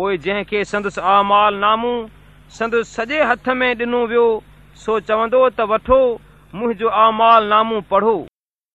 پوئين جنهن کي سندس آمال نامو سندس سڄي هٿ ۾ ڏنو ويو سو چوندو ته وٺو منهنجو آمال نامو پڙهو.